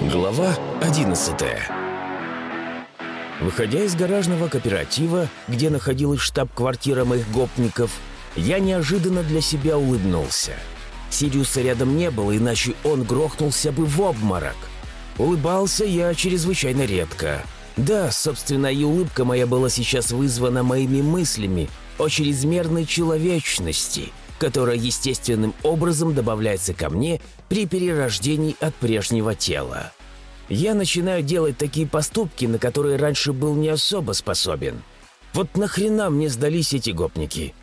Глава 11 Выходя из гаражного кооператива, где находилась штаб-квартира моих гопников, я неожиданно для себя улыбнулся. Сириуса рядом не было, иначе он грохнулся бы в обморок. Улыбался я чрезвычайно редко. Да, собственно, и улыбка моя была сейчас вызвана моими мыслями о чрезмерной человечности, которая естественным образом добавляется ко мне при перерождении от прежнего тела. Я начинаю делать такие поступки, на которые раньше был не особо способен. Вот нахрена мне сдались эти гопники?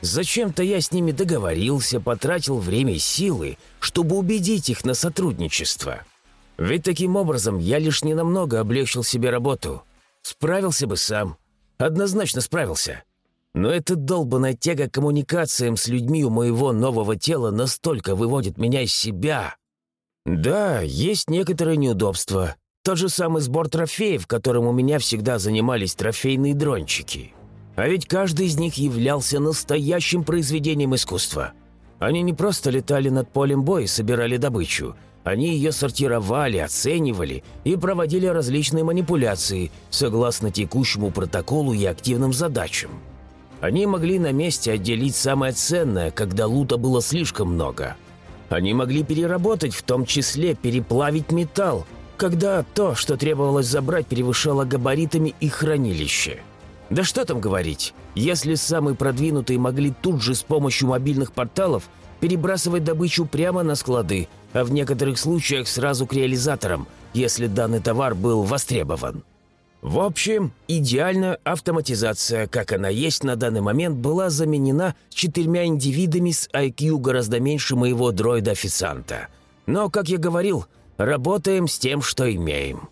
Зачем-то я с ними договорился, потратил время и силы, чтобы убедить их на сотрудничество. Ведь таким образом я лишь ненамного облегчил себе работу. Справился бы сам. Однозначно справился. Но эта долбанная тяга к коммуникациям с людьми у моего нового тела настолько выводит меня из себя. Да, есть некоторые неудобства. Тот же самый сбор трофеев, которым у меня всегда занимались трофейные дрончики. А ведь каждый из них являлся настоящим произведением искусства. Они не просто летали над полем боя и собирали добычу. Они ее сортировали, оценивали и проводили различные манипуляции согласно текущему протоколу и активным задачам. Они могли на месте отделить самое ценное, когда лута было слишком много. Они могли переработать, в том числе переплавить металл, когда то, что требовалось забрать, превышало габаритами их хранилище. Да что там говорить, если самые продвинутые могли тут же с помощью мобильных порталов перебрасывать добычу прямо на склады, а в некоторых случаях сразу к реализаторам, если данный товар был востребован. В общем, идеальная автоматизация, как она есть на данный момент, была заменена четырьмя индивидами с IQ гораздо меньше моего дроида-официанта. Но, как я говорил, работаем с тем, что имеем.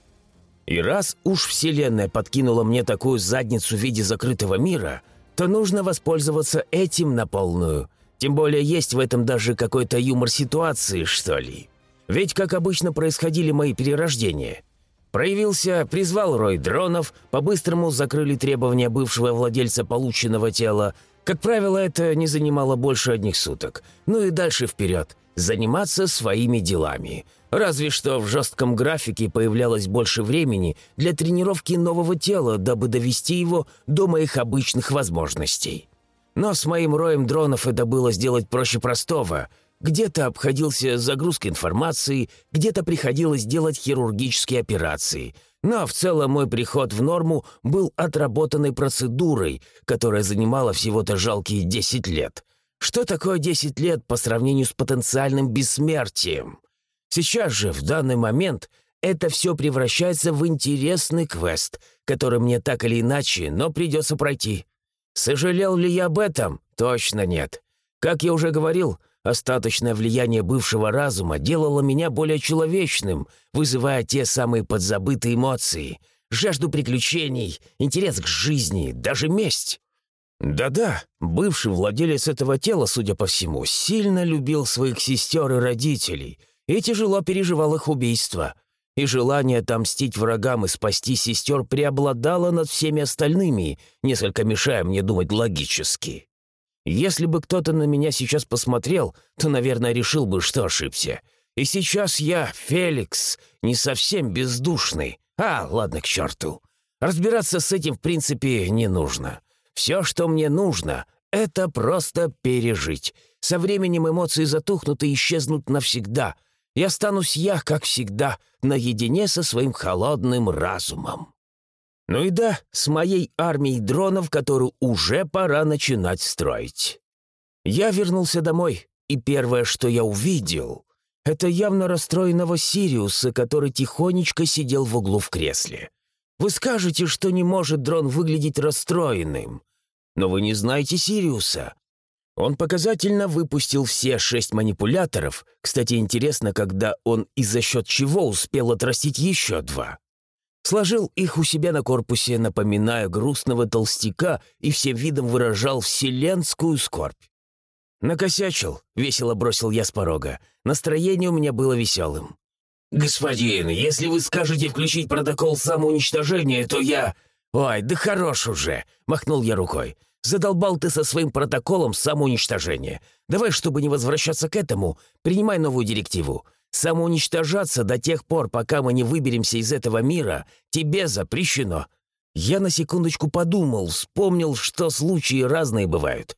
И раз уж Вселенная подкинула мне такую задницу в виде закрытого мира, то нужно воспользоваться этим на полную. Тем более есть в этом даже какой-то юмор ситуации, что ли. Ведь, как обычно, происходили мои перерождения – Проявился, призвал рой дронов, по-быстрому закрыли требования бывшего владельца полученного тела. Как правило, это не занимало больше одних суток. Ну и дальше вперед. Заниматься своими делами. Разве что в жестком графике появлялось больше времени для тренировки нового тела, дабы довести его до моих обычных возможностей. Но с моим роем дронов это было сделать проще простого — где-то обходился загрузкой информации, где-то приходилось делать хирургические операции. Но в целом мой приход в норму был отработанной процедурой, которая занимала всего-то жалкие 10 лет. Что такое 10 лет по сравнению с потенциальным бессмертием? Сейчас же, в данный момент, это все превращается в интересный квест, который мне так или иначе, но придется пройти. Сожалел ли я об этом? Точно нет. Как я уже говорил, Остаточное влияние бывшего разума делало меня более человечным, вызывая те самые подзабытые эмоции, жажду приключений, интерес к жизни, даже месть. Да-да, бывший владелец этого тела, судя по всему, сильно любил своих сестер и родителей и тяжело переживал их убийство. И желание отомстить врагам и спасти сестер преобладало над всеми остальными, несколько мешая мне думать логически. Если бы кто-то на меня сейчас посмотрел, то, наверное, решил бы, что ошибся. И сейчас я, Феликс, не совсем бездушный. А, ладно, к черту. Разбираться с этим, в принципе, не нужно. Все, что мне нужно, это просто пережить. Со временем эмоции затухнут и исчезнут навсегда. И останусь я, как всегда, наедине со своим холодным разумом. Ну и да, с моей армией дронов, которую уже пора начинать строить. Я вернулся домой, и первое, что я увидел, это явно расстроенного Сириуса, который тихонечко сидел в углу в кресле. Вы скажете, что не может дрон выглядеть расстроенным. Но вы не знаете Сириуса. Он показательно выпустил все шесть манипуляторов. Кстати, интересно, когда он и за счет чего успел отрастить еще два. Сложил их у себя на корпусе, напоминая грустного толстяка, и всем видом выражал вселенскую скорбь. «Накосячил», — весело бросил я с порога. Настроение у меня было веселым. «Господин, если вы скажете включить протокол самоуничтожения, то я...» «Ой, да хорош уже!» — махнул я рукой. «Задолбал ты со своим протоколом самоуничтожения. Давай, чтобы не возвращаться к этому, принимай новую директиву. Самоуничтожаться до тех пор, пока мы не выберемся из этого мира, тебе запрещено. Я на секундочку подумал, вспомнил, что случаи разные бывают.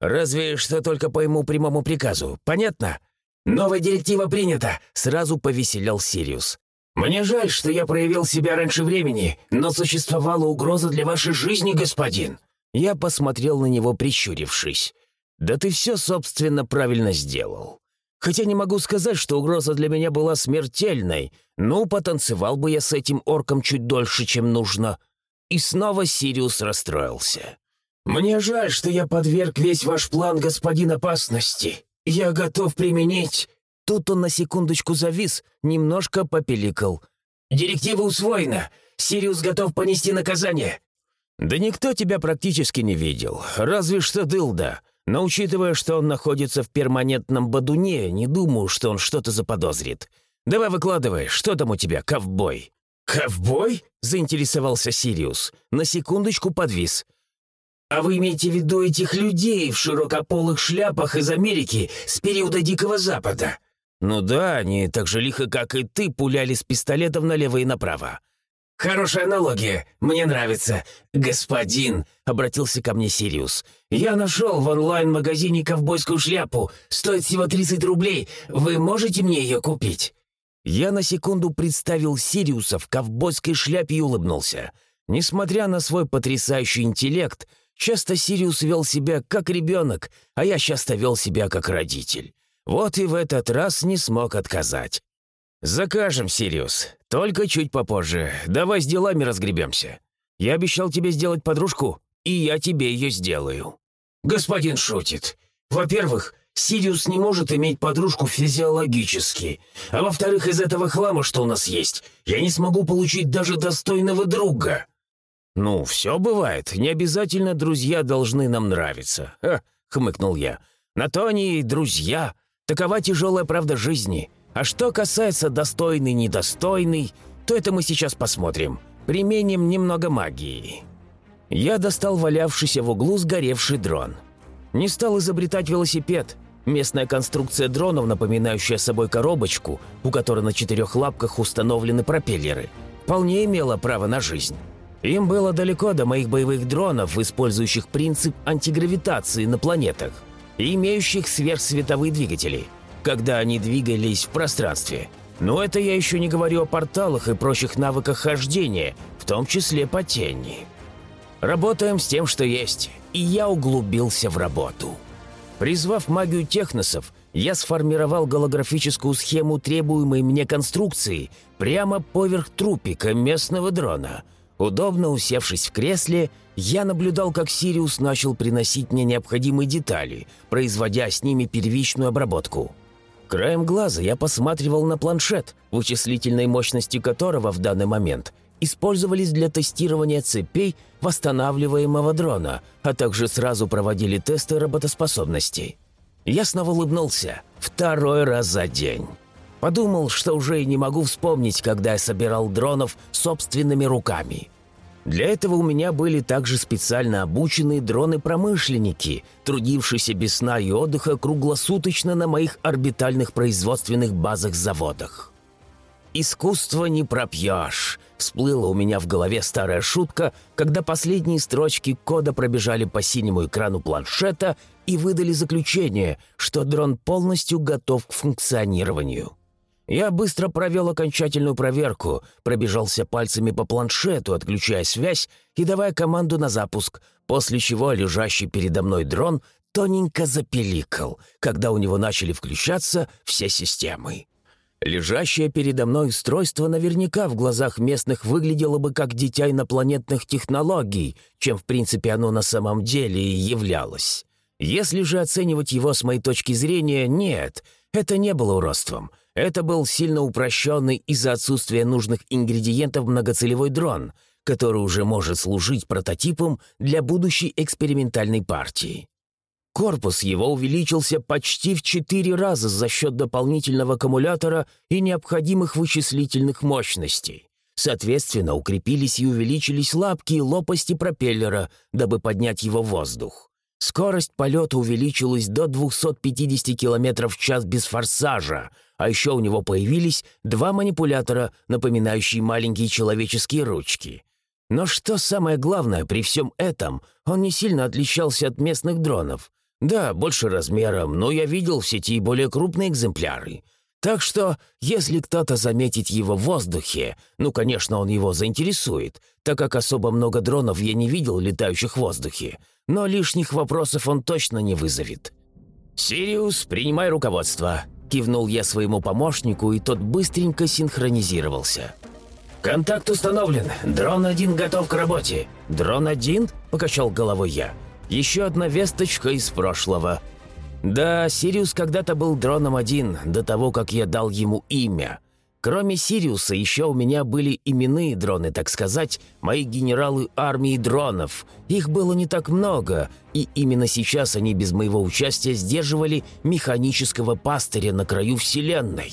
Разве что только по ему прямому приказу. Понятно? «Новая директива принята!» — сразу повеселял Сириус. «Мне жаль, что я проявил себя раньше времени, но существовала угроза для вашей жизни, господин!» Я посмотрел на него, прищурившись. «Да ты все, собственно, правильно сделал. Хотя не могу сказать, что угроза для меня была смертельной. Ну, потанцевал бы я с этим орком чуть дольше, чем нужно». И снова Сириус расстроился. «Мне жаль, что я подверг весь ваш план, господин, опасности. Я готов применить...» Тут он на секундочку завис, немножко попеликал. «Директива усвоена. Сириус готов понести наказание». «Да никто тебя практически не видел, разве что Дылда. Но учитывая, что он находится в перманентном бадуне, не думаю, что он что-то заподозрит. Давай выкладывай, что там у тебя, ковбой?» «Ковбой?» — заинтересовался Сириус. На секундочку подвис. «А вы имеете в виду этих людей в широкополых шляпах из Америки с периода Дикого Запада?» «Ну да, они так же лихо, как и ты, пуляли с пистолетов налево и направо». «Хорошая аналогия, мне нравится. Господин», — обратился ко мне Сириус, «я нашел в онлайн-магазине ковбойскую шляпу. Стоит всего 30 рублей. Вы можете мне ее купить?» Я на секунду представил Сириуса в ковбойской шляпе и улыбнулся. Несмотря на свой потрясающий интеллект, часто Сириус вел себя как ребенок, а я часто вел себя как родитель. Вот и в этот раз не смог отказать. «Закажем, Сириус. Только чуть попозже. Давай с делами разгребемся. Я обещал тебе сделать подружку, и я тебе ее сделаю». «Господин шутит. Во-первых, Сириус не может иметь подружку физиологически. А во-вторых, из этого хлама, что у нас есть, я не смогу получить даже достойного друга». «Ну, все бывает. Не обязательно друзья должны нам нравиться», Ха, — хмыкнул я. «На то они и друзья. Такова тяжелая правда жизни. А что касается достойный-недостойный, то это мы сейчас посмотрим. Применим немного магии». Я достал валявшийся в углу сгоревший дрон. Не стал изобретать велосипед. Местная конструкция дронов, напоминающая собой коробочку, у которой на четырех лапках установлены пропеллеры, вполне имела право на жизнь. Им было далеко до моих боевых дронов, использующих принцип антигравитации на планетах и имеющих сверхсветовые двигатели, когда они двигались в пространстве. Но это я еще не говорю о порталах и прочих навыках хождения, в том числе по тени. Работаем с тем, что есть, и я углубился в работу. Призвав магию техносов, я сформировал голографическую схему требуемой мне конструкции прямо поверх трупика местного дрона – Удобно усевшись в кресле, я наблюдал, как Сириус начал приносить мне необходимые детали, производя с ними первичную обработку. Краем глаза я посматривал на планшет, вычислительной мощности которого в данный момент использовались для тестирования цепей восстанавливаемого дрона, а также сразу проводили тесты работоспособности. Я снова улыбнулся. Второй раз за день. Подумал, что уже и не могу вспомнить, когда я собирал дронов собственными руками. Для этого у меня были также специально обученные дроны-промышленники, трудившиеся без сна и отдыха круглосуточно на моих орбитальных производственных базах-заводах. «Искусство не пропьешь», — всплыла у меня в голове старая шутка, когда последние строчки кода пробежали по синему экрану планшета и выдали заключение, что дрон полностью готов к функционированию. Я быстро провел окончательную проверку, пробежался пальцами по планшету, отключая связь и давая команду на запуск, после чего лежащий передо мной дрон тоненько запеликал, когда у него начали включаться все системы. Лежащее передо мной устройство наверняка в глазах местных выглядело бы как дитя инопланетных технологий, чем в принципе оно на самом деле и являлось. Если же оценивать его с моей точки зрения, нет, это не было уродством — это был сильно упрощенный из-за отсутствия нужных ингредиентов многоцелевой дрон, который уже может служить прототипом для будущей экспериментальной партии. Корпус его увеличился почти в четыре раза за счет дополнительного аккумулятора и необходимых вычислительных мощностей. Соответственно, укрепились и увеличились лапки и лопасти пропеллера, дабы поднять его в воздух. Скорость полета увеличилась до 250 км в час без форсажа, а еще у него появились два манипулятора, напоминающие маленькие человеческие ручки. Но что самое главное, при всем этом он не сильно отличался от местных дронов. Да, больше размером, но я видел в сети более крупные экземпляры. Так что, если кто-то заметит его в воздухе, ну, конечно, он его заинтересует, так как особо много дронов я не видел, летающих в воздухе, но лишних вопросов он точно не вызовет. «Сириус, принимай руководство», — кивнул я своему помощнику, и тот быстренько синхронизировался. «Контакт установлен. Дрон один готов к работе». «Дрон один?» — покачал головой я. «Еще одна весточка из прошлого». «Да, Сириус когда-то был дроном один, до того, как я дал ему имя. Кроме Сириуса, еще у меня были именные дроны, так сказать, мои генералы армии дронов. Их было не так много, и именно сейчас они без моего участия сдерживали механического пастыря на краю Вселенной.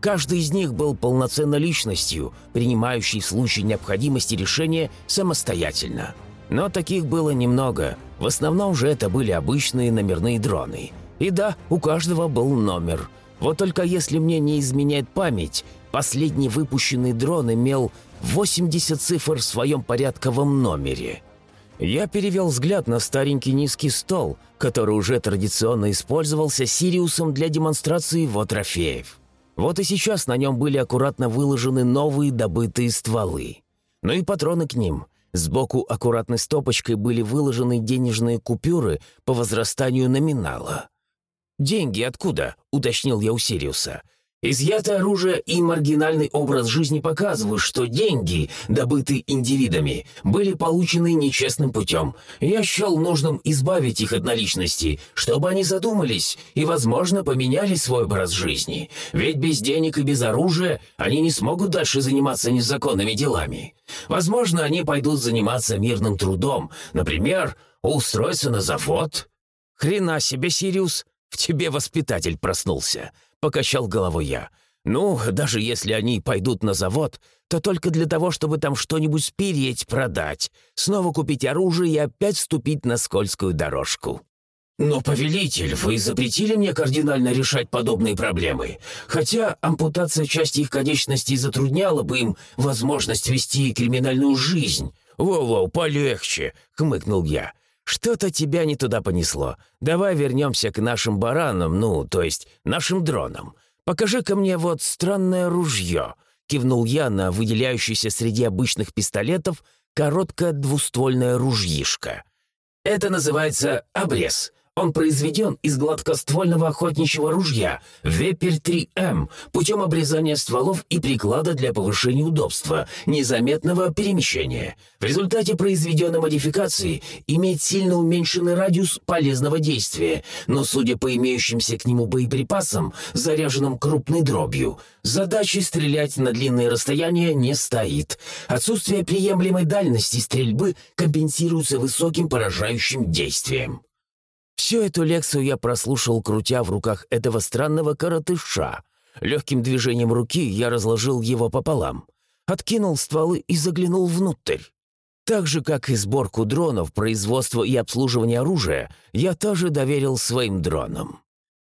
Каждый из них был полноценной личностью, принимающей в случае необходимости решения самостоятельно. Но таких было немного. В основном же это были обычные номерные дроны. И да, у каждого был номер. Вот только если мне не изменяет память, Последний выпущенный дрон имел 80 цифр в своем порядковом номере. Я перевел взгляд на старенький низкий стол, который уже традиционно использовался Сириусом для демонстрации его трофеев. Вот и сейчас на нем были аккуратно выложены новые добытые стволы. Ну и патроны к ним. Сбоку аккуратной стопочкой были выложены денежные купюры по возрастанию номинала. «Деньги откуда?» — уточнил я у Сириуса. Изъятое оружие и маргинальный образ жизни показывают, что деньги, добытые индивидами, были получены нечестным путем. Я счел нужным избавить их от наличности, чтобы они задумались и, возможно, поменяли свой образ жизни. Ведь без денег и без оружия они не смогут дальше заниматься незаконными делами. Возможно, они пойдут заниматься мирным трудом, например, устроиться на завод. «Хрена себе, Сириус!» В тебе воспитатель проснулся покачал головой я. «Ну, даже если они пойдут на завод, то только для того, чтобы там что-нибудь спереть, продать, снова купить оружие и опять вступить на скользкую дорожку». «Но, повелитель, вы запретили мне кардинально решать подобные проблемы. Хотя ампутация части их конечностей затрудняла бы им возможность вести криминальную жизнь». «Воу-воу, полегче», — хмыкнул я. «Что-то тебя не туда понесло. Давай вернемся к нашим баранам, ну, то есть нашим дронам. Покажи-ка мне вот странное ружье», — кивнул я на выделяющееся среди обычных пистолетов короткое двуствольное ружьишко. «Это называется обрез. Он произведен из гладкоствольного охотничьего ружья «Вепель-3М» путем обрезания стволов и приклада для повышения удобства, незаметного перемещения. В результате произведенной модификации имеет сильно уменьшенный радиус полезного действия, но, судя по имеющимся к нему боеприпасам, заряженным крупной дробью, задачи стрелять на длинные расстояния не стоит. Отсутствие приемлемой дальности стрельбы компенсируется высоким поражающим действием. Всю эту лекцию я прослушал, крутя в руках этого странного коротыша. Легким движением руки я разложил его пополам, откинул стволы и заглянул внутрь. Так же, как и сборку дронов, производство и обслуживание оружия, я тоже доверил своим дронам.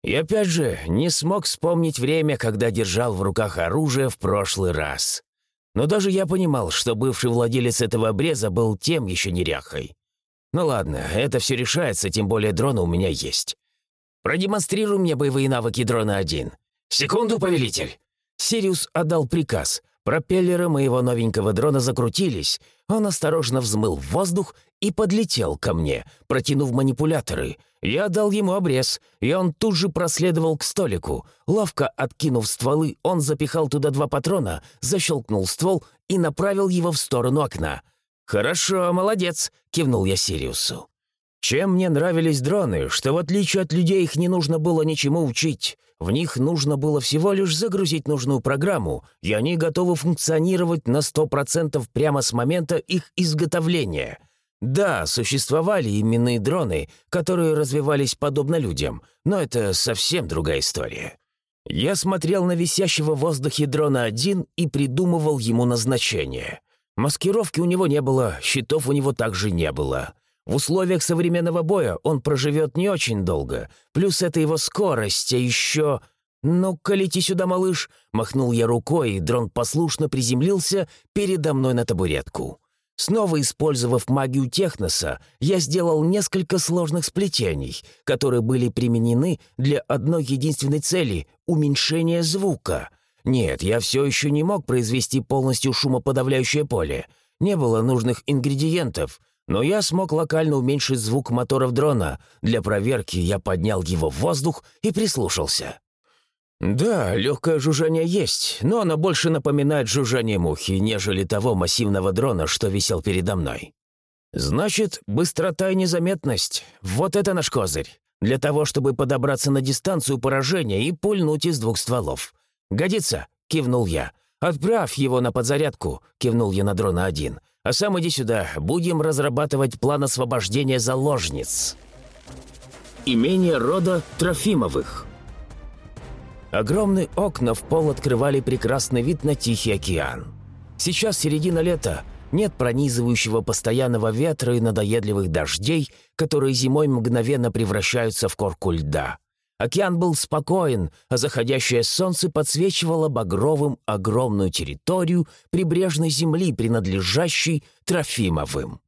И опять же, не смог вспомнить время, когда держал в руках оружие в прошлый раз. Но даже я понимал, что бывший владелец этого обреза был тем еще неряхой. Ну ладно, это все решается, тем более дрона у меня есть. Продемонстрируй мне боевые навыки дрона 1. Секунду, повелитель. Сириус отдал приказ. Пропеллеры моего новенького дрона закрутились. Он осторожно взмыл в воздух и подлетел ко мне, протянув манипуляторы. Я дал ему обрез, и он тут же проследовал к столику. Ловко откинув стволы, он запихал туда два патрона, защелкнул ствол и направил его в сторону окна. «Хорошо, молодец», — кивнул я Сириусу. Чем мне нравились дроны, что в отличие от людей их не нужно было ничему учить. В них нужно было всего лишь загрузить нужную программу, и они готовы функционировать на 100% прямо с момента их изготовления. Да, существовали именные дроны, которые развивались подобно людям, но это совсем другая история. Я смотрел на висящего в воздухе дрона один и придумывал ему назначение. Маскировки у него не было, щитов у него также не было. В условиях современного боя он проживет не очень долго. Плюс это его скорость, а еще... «Ну-ка, лети сюда, малыш!» Махнул я рукой, и дрон послушно приземлился передо мной на табуретку. Снова использовав магию Техноса, я сделал несколько сложных сплетений, которые были применены для одной единственной цели — уменьшения звука. Нет, я все еще не мог произвести полностью шумоподавляющее поле. Не было нужных ингредиентов, но я смог локально уменьшить звук моторов дрона. Для проверки я поднял его в воздух и прислушался. Да, легкое жужжание есть, но оно больше напоминает жужжание мухи, нежели того массивного дрона, что висел передо мной. Значит, быстрота и незаметность — вот это наш козырь. Для того, чтобы подобраться на дистанцию поражения и пульнуть из двух стволов. «Годится?» — кивнул я. «Отправь его на подзарядку», — кивнул я на дрона один. «А сам иди сюда, будем разрабатывать план освобождения заложниц». Имение рода Трофимовых. Огромные окна в пол открывали прекрасный вид на Тихий океан. Сейчас середина лета, нет пронизывающего постоянного ветра и надоедливых дождей, которые зимой мгновенно превращаются в корку льда. Океан был спокоен, а заходящее солнце подсвечивало багровым огромную территорию прибрежной земли, принадлежащей Трофимовым.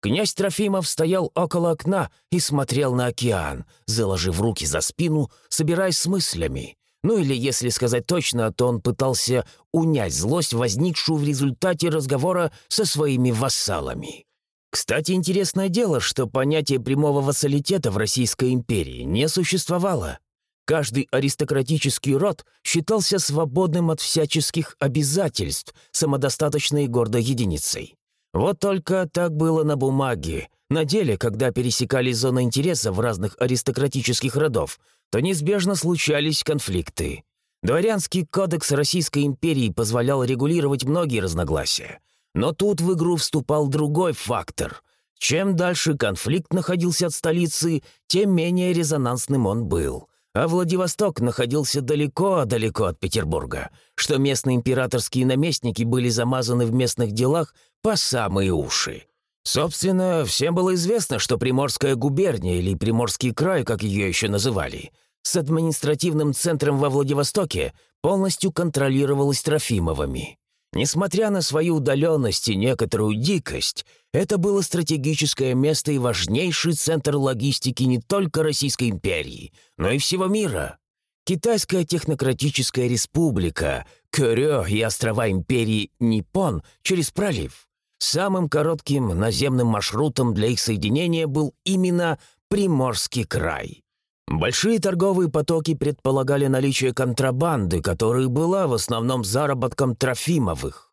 Князь Трофимов стоял около окна и смотрел на океан, заложив руки за спину, собираясь с мыслями. Ну или, если сказать точно, то он пытался унять злость, возникшую в результате разговора со своими вассалами. Кстати, интересное дело, что понятие прямого вассалитета в Российской империи не существовало. Каждый аристократический род считался свободным от всяческих обязательств, самодостаточной и гордой единицей. Вот только так было на бумаге. На деле, когда пересекались зоны интереса в разных аристократических родов, то неизбежно случались конфликты. Дворянский кодекс Российской империи позволял регулировать многие разногласия. Но тут в игру вступал другой фактор. Чем дальше конфликт находился от столицы, тем менее резонансным он был. А Владивосток находился далеко-далеко от Петербурга, что местные императорские наместники были замазаны в местных делах по самые уши. Собственно, всем было известно, что Приморская губерния, или Приморский край, как ее еще называли, с административным центром во Владивостоке полностью контролировалась Трофимовыми. Несмотря на свою удаленность и некоторую дикость, это было стратегическое место и важнейший центр логистики не только Российской империи, но и всего мира. Китайская технократическая республика, Кёрё и острова империи Ниппон через пролив Самым коротким наземным маршрутом для их соединения был именно Приморский край. Большие торговые потоки предполагали наличие контрабанды, которая была в основном заработком Трофимовых.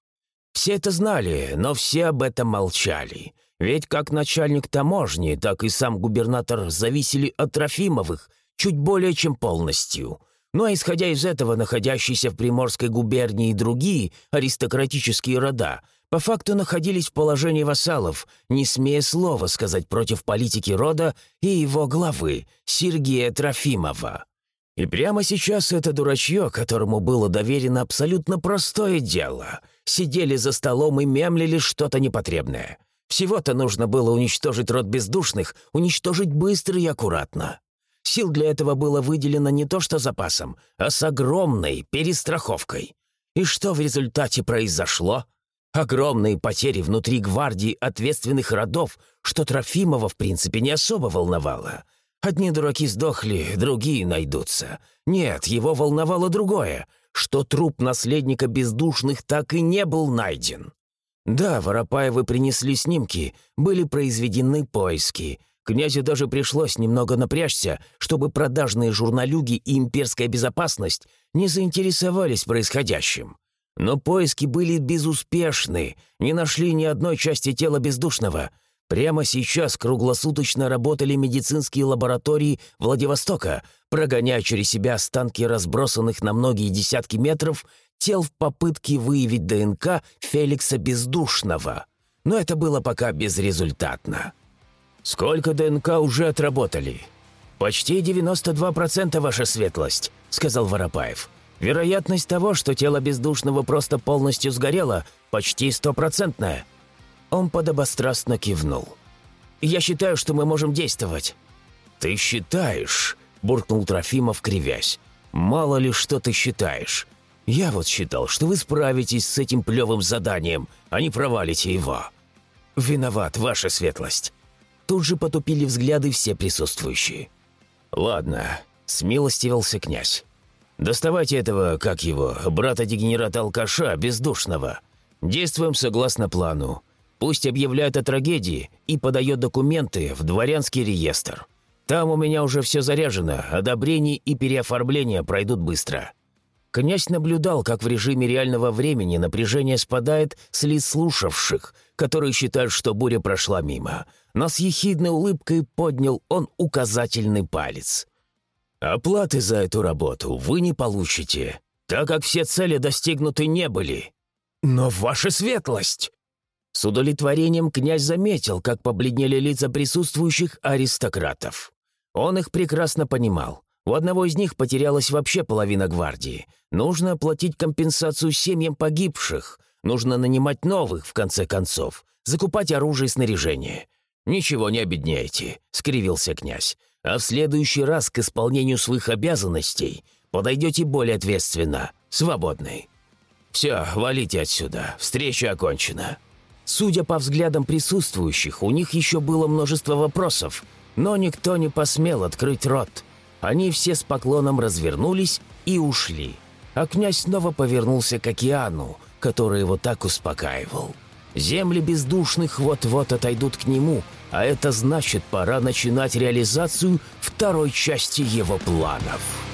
Все это знали, но все об этом молчали. Ведь как начальник таможни, так и сам губернатор зависели от Трофимовых чуть более чем полностью. Ну а исходя из этого, находящиеся в Приморской губернии другие аристократические рода – по факту находились в положении вассалов, не смея слова сказать против политики рода и его главы, Сергея Трофимова. И прямо сейчас это дурачье, которому было доверено абсолютно простое дело, сидели за столом и мямлили что-то непотребное. Всего-то нужно было уничтожить род бездушных, уничтожить быстро и аккуратно. Сил для этого было выделено не то что запасом, а с огромной перестраховкой. И что в результате произошло? Огромные потери внутри гвардии ответственных родов, что Трофимова, в принципе, не особо волновало. Одни дураки сдохли, другие найдутся. Нет, его волновало другое, что труп наследника бездушных так и не был найден. Да, Воропаевы принесли снимки, были произведены поиски. Князю даже пришлось немного напрячься, чтобы продажные журналюги и имперская безопасность не заинтересовались происходящим. Но поиски были безуспешны, не нашли ни одной части тела бездушного. Прямо сейчас круглосуточно работали медицинские лаборатории Владивостока, прогоняя через себя останки разбросанных на многие десятки метров тел в попытке выявить ДНК Феликса Бездушного. Но это было пока безрезультатно. «Сколько ДНК уже отработали?» «Почти 92%, ваша светлость», — сказал Воропаев. Вероятность того, что тело бездушного просто полностью сгорело, почти стопроцентная». Он подобострастно кивнул. Я считаю, что мы можем действовать». «Ты считаешь?» – буркнул Трофимов, кривясь. «Мало ли, что ты считаешь. Я вот считал, что вы справитесь с этим плевым заданием, а не провалите его». «Виноват, ваша светлость». Тут же потупили взгляды все присутствующие. «Ладно», – смилостивился князь. «Доставайте этого, как его, брата-дегенерата-алкаша, бездушного. Действуем согласно плану. Пусть объявляет о трагедии и подает документы в дворянский реестр. Там у меня уже все заряжено, одобрение и переоформление пройдут быстро». Князь наблюдал, как в режиме реального времени напряжение спадает с лиц слушавших, которые считают, что буря прошла мимо. Но с ехидной улыбкой поднял он указательный палец. «Оплаты за эту работу вы не получите, так как все цели достигнуты не были. Но ваша светлость!» С удовлетворением князь заметил, как побледнели лица присутствующих аристократов. Он их прекрасно понимал. У одного из них потерялась вообще половина гвардии. Нужно оплатить компенсацию семьям погибших. Нужно нанимать новых, в конце концов. Закупать оружие и снаряжение. «Ничего не обедняйте», — скривился князь. «А в следующий раз к исполнению своих обязанностей подойдете более ответственно, свободный. Все, валите отсюда, встреча окончена». Судя по взглядам присутствующих, у них еще было множество вопросов, но никто не посмел открыть рот. Они все с поклоном развернулись и ушли. А князь снова повернулся к океану, который его так успокаивал. Земли бездушных вот-вот отойдут к нему, а это значит, пора начинать реализацию второй части его планов.